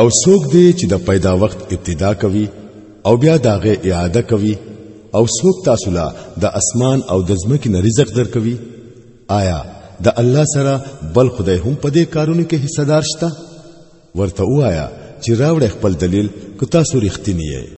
او څوک دی چې د پیدا وخت ابتدا کوي او بیا داغه اعاده کوي او څوک تاسو لا د اسمان او د ځمکې نه رزق درکوي آیا د الله سره بل خدای هم په دې کارونو کې حصہ دار شته ورته وایا چې راوړې خپل دلیل کو تاسو رښتینی یې